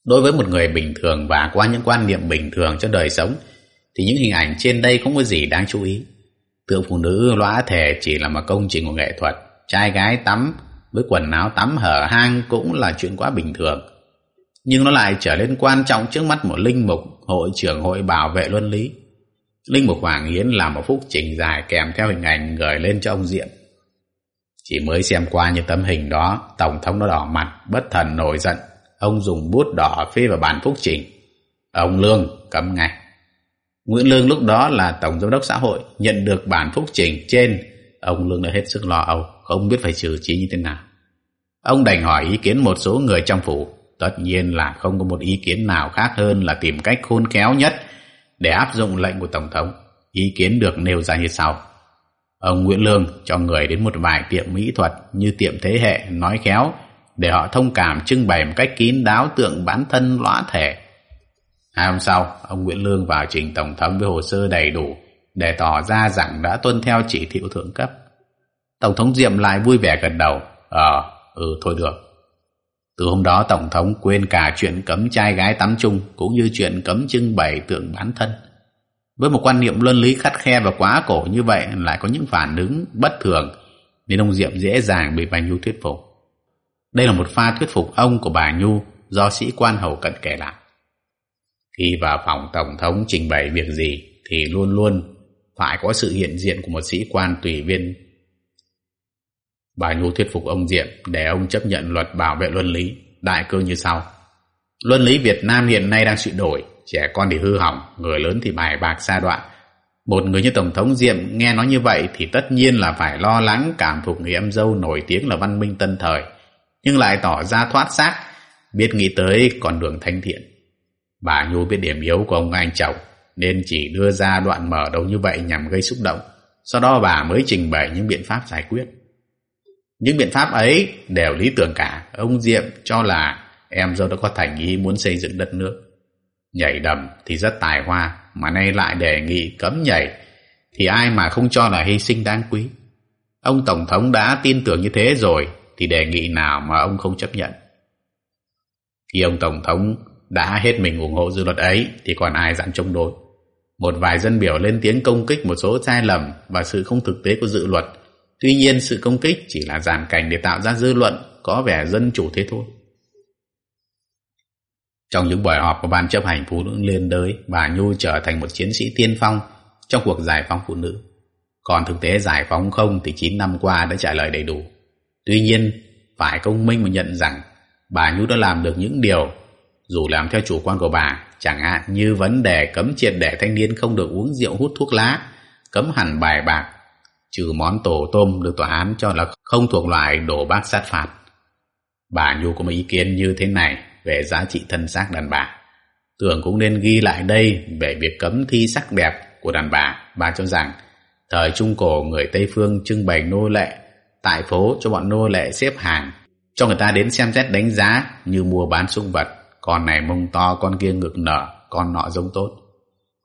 Speaker 1: Đối với một người bình thường và qua những quan niệm bình thường cho đời sống, thì những hình ảnh trên đây không có gì đáng chú ý. Tượng phụ nữ lõa thể chỉ là một công trình của nghệ thuật, trai gái tắm với quần áo tắm hở hang cũng là chuyện quá bình thường. Nhưng nó lại trở nên quan trọng trước mắt một linh mục hội trưởng hội bảo vệ luân lý. Linh mục Hoàng Hiến làm một phúc trình dài kèm theo hình ảnh gửi lên cho ông Diệm. Chỉ mới xem qua những tấm hình đó, Tổng thống nó đỏ mặt, bất thần nổi giận. Ông dùng bút đỏ phê vào bản phúc trình. Ông Lương cấm ngay. Nguyễn Lương lúc đó là Tổng Giám đốc xã hội, nhận được bản phúc trình trên, ông Lương đã hết sức lo âu, không biết phải xử trí như thế nào. Ông đành hỏi ý kiến một số người trong phủ, tất nhiên là không có một ý kiến nào khác hơn là tìm cách khôn khéo nhất để áp dụng lệnh của Tổng thống. Ý kiến được nêu ra như sau. Ông Nguyễn Lương cho người đến một vài tiệm mỹ thuật như tiệm thế hệ nói khéo để họ thông cảm trưng bày một cách kín đáo tượng bản thân lõa thể Hai hôm sau, ông Nguyễn Lương vào trình Tổng thống với hồ sơ đầy đủ để tỏ ra rằng đã tuân theo chỉ thị của thượng cấp. Tổng thống Diệm lại vui vẻ gật đầu. Ờ, ừ thôi được. Từ hôm đó Tổng thống quên cả chuyện cấm trai gái tắm chung cũng như chuyện cấm trưng bày tượng bán thân. Với một quan niệm luân lý khắt khe và quá cổ như vậy lại có những phản ứng bất thường nên ông Diệm dễ dàng bị bà Nhu thuyết phục. Đây là một pha thuyết phục ông của bà Nhu do sĩ quan hầu cận kể lại. Khi vào phòng Tổng thống trình bày việc gì thì luôn luôn phải có sự hiện diện của một sĩ quan tùy viên. Bà Nhu thuyết phục ông Diệm để ông chấp nhận luật bảo vệ luân lý, đại cương như sau. Luân lý Việt Nam hiện nay đang sụi đổi, trẻ con thì hư hỏng, người lớn thì bài bạc xa đoạn. Một người như Tổng thống Diệm nghe nói như vậy thì tất nhiên là phải lo lắng cảm phục người em dâu nổi tiếng là văn minh tân thời, nhưng lại tỏ ra thoát xác, biết nghĩ tới con đường thanh thiện. Bà Nhu biết điểm yếu của ông anh chồng, nên chỉ đưa ra đoạn mở đầu như vậy nhằm gây xúc động. Sau đó bà mới trình bày những biện pháp giải quyết. Những biện pháp ấy đều lý tưởng cả. Ông Diệm cho là em dâu đã có thành ý muốn xây dựng đất nước. Nhảy đầm thì rất tài hoa, mà nay lại đề nghị cấm nhảy, thì ai mà không cho là hy sinh đáng quý. Ông Tổng thống đã tin tưởng như thế rồi, thì đề nghị nào mà ông không chấp nhận. Khi ông Tổng thống đã hết mình ủng hộ dự luật ấy, thì còn ai dám chống đối. Một vài dân biểu lên tiếng công kích một số sai lầm và sự không thực tế của dự luật. Tuy nhiên sự công kích chỉ là giàn cảnh để tạo ra dư luận có vẻ dân chủ thế thôi. Trong những buổi họp của ban chấp hành phụ nữ liên đới, bà Nhu trở thành một chiến sĩ tiên phong trong cuộc giải phóng phụ nữ. Còn thực tế giải phóng không thì 9 năm qua đã trả lời đầy đủ. Tuy nhiên, phải công minh mà nhận rằng bà Nhu đã làm được những điều dù làm theo chủ quan của bà, chẳng hạn như vấn đề cấm triệt để thanh niên không được uống rượu hút thuốc lá, cấm hẳn bài bạc, trừ món tổ tôm được tòa án cho là không thuộc loại đổ bác sát phạt. Bà Nhu có một ý kiến như thế này về giá trị thân xác đàn bà. Tưởng cũng nên ghi lại đây về việc cấm thi sắc đẹp của đàn bà. Bà cho rằng, thời Trung Cổ người Tây Phương trưng bày nô lệ tại phố cho bọn nô lệ xếp hàng cho người ta đến xem xét đánh giá như mua bán sung vật con này mông to, con kia ngực nở, con nọ giống tốt.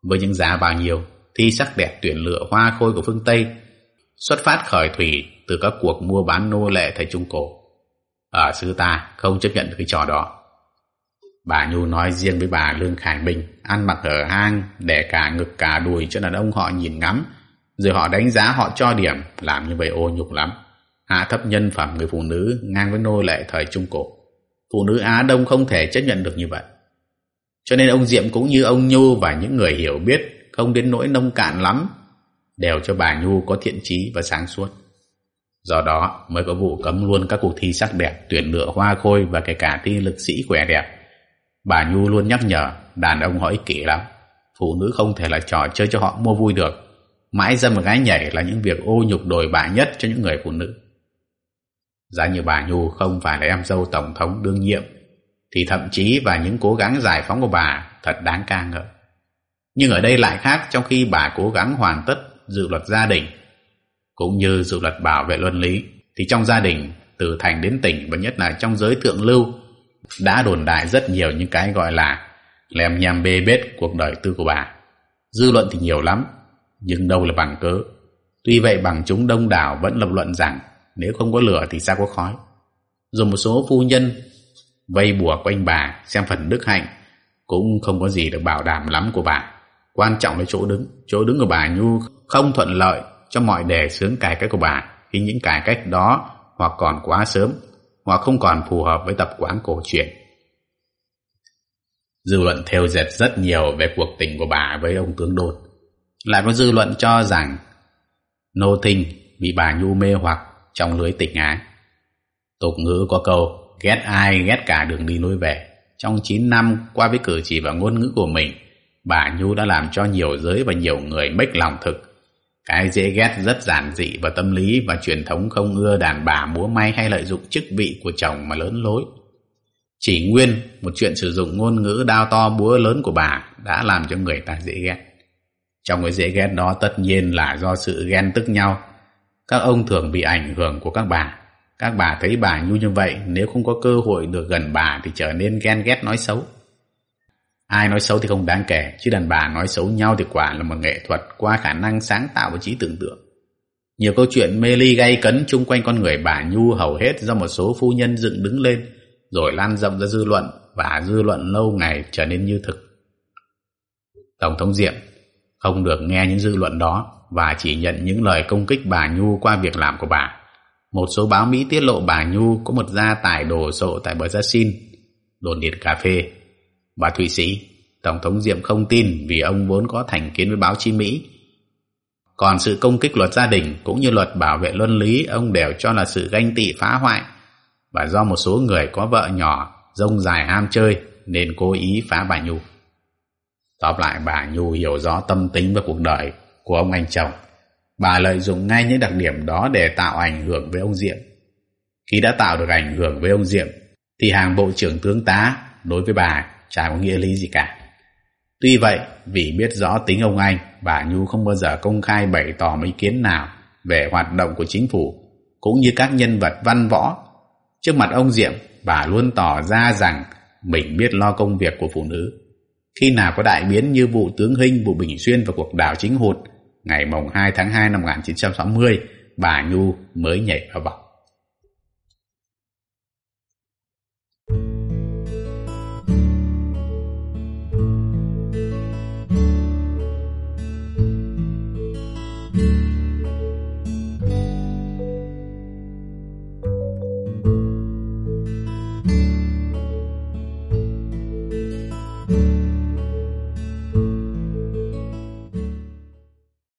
Speaker 1: Với những giá bao nhiêu, thi sắc đẹp tuyển lựa hoa khôi của phương Tây, xuất phát khởi thủy từ các cuộc mua bán nô lệ thời Trung Cổ. Ở xứ ta không chấp nhận được cái trò đó. Bà Nhu nói riêng với bà Lương Khải Bình, ăn mặc ở hang, để cả ngực cả đùi cho đàn ông họ nhìn ngắm, rồi họ đánh giá họ cho điểm, làm như vậy ô nhục lắm. Hạ thấp nhân phẩm người phụ nữ ngang với nô lệ thời Trung Cổ phụ nữ Á Đông không thể chấp nhận được như vậy. Cho nên ông Diệm cũng như ông Nhu và những người hiểu biết không đến nỗi nông cạn lắm đều cho bà Nhu có thiện trí và sáng suốt. Do đó mới có vụ cấm luôn các cuộc thi sắc đẹp, tuyển lựa hoa khôi và kể cả thi lực sĩ khỏe đẹp. Bà Nhu luôn nhắc nhở đàn ông họ ích kỷ lắm. Phụ nữ không thể là trò chơi cho họ mua vui được. Mãi dâm và gái nhảy là những việc ô nhục đồi bại nhất cho những người phụ nữ. Giá như bà Nhu không phải là em dâu Tổng thống đương nhiệm, thì thậm chí và những cố gắng giải phóng của bà thật đáng ca ngợi. Nhưng ở đây lại khác trong khi bà cố gắng hoàn tất dự luật gia đình, cũng như dự luật bảo vệ luân lý, thì trong gia đình, từ thành đến tỉnh và nhất là trong giới thượng lưu, đã đồn đại rất nhiều những cái gọi là lèm nhằm bê bết cuộc đời tư của bà. Dư luận thì nhiều lắm, nhưng đâu là bằng cớ. Tuy vậy bằng chúng đông đảo vẫn lập luận rằng nếu không có lửa thì sao có khói. Rồi một số phu nhân vây bùa quanh bà xem phần đức hạnh cũng không có gì được bảo đảm lắm của bà. Quan trọng là chỗ đứng. Chỗ đứng của bà Nhu không thuận lợi cho mọi đề xướng cải cách của bà khi những cải cách đó hoặc còn quá sớm hoặc không còn phù hợp với tập quán cổ truyền. Dư luận theo dệt rất nhiều về cuộc tình của bà với ông tướng đột, Lại có dư luận cho rằng Nô Thinh bị bà Nhu mê hoặc trong lưới tình ái. Tục ngữ có câu ghét ai ghét cả đường đi lối về. Trong 9 năm qua với cử chỉ và ngôn ngữ của mình, bà Nhu đã làm cho nhiều giới và nhiều người mếch lòng thực. Cái dễ ghét rất giản dị và tâm lý và truyền thống không ưa đàn bà múa may hay lợi dụng chức vị của chồng mà lớn lối. Chỉ nguyên một chuyện sử dụng ngôn ngữ đao to búa lớn của bà đã làm cho người ta dễ ghét. Trong cái dễ ghét đó tất nhiên là do sự ghen tức nhau các ông thường bị ảnh hưởng của các bà. Các bà thấy bà nhu như vậy, nếu không có cơ hội được gần bà thì trở nên ghen ghét nói xấu. Ai nói xấu thì không đáng kể, chứ đàn bà nói xấu nhau thì quả là một nghệ thuật qua khả năng sáng tạo và trí tưởng tượng. Nhiều câu chuyện mê ly gay cấn chung quanh con người bà Nhu hầu hết do một số phu nhân dựng đứng lên, rồi lan rộng ra dư luận và dư luận lâu ngày trở nên như thực. Tổng thống Diệm không được nghe những dư luận đó và chỉ nhận những lời công kích bà Nhu qua việc làm của bà. Một số báo Mỹ tiết lộ bà Nhu có một gia tài đồ sộ tại bờ Gia Xin, đồn điện cà phê. Bà Thụy Sĩ, Tổng thống Diệm không tin vì ông vốn có thành kiến với báo chí Mỹ. Còn sự công kích luật gia đình cũng như luật bảo vệ luân lý ông đều cho là sự ganh tị phá hoại và do một số người có vợ nhỏ, rông dài ham chơi nên cố ý phá bà Nhu. Tóm lại bà Nhu hiểu rõ tâm tính và cuộc đời của ông anh chồng. Bà lợi dụng ngay những đặc điểm đó để tạo ảnh hưởng với ông Diệm. Khi đã tạo được ảnh hưởng với ông Diệm, thì hàng bộ trưởng tướng tá đối với bà chả có nghĩa lý gì cả. Tuy vậy, vì biết rõ tính ông anh, bà Nhu không bao giờ công khai bày tỏ ý kiến nào về hoạt động của chính phủ, cũng như các nhân vật văn võ. Trước mặt ông Diệm, bà luôn tỏ ra rằng mình biết lo công việc của phụ nữ. Khi nào có đại biến như vụ tướng Hinh, vụ Bình Xuyên và cuộc đảo chính hụt, ngày mùng 2 tháng 2 năm 1960, bà Nhu mới nhảy vào bọc.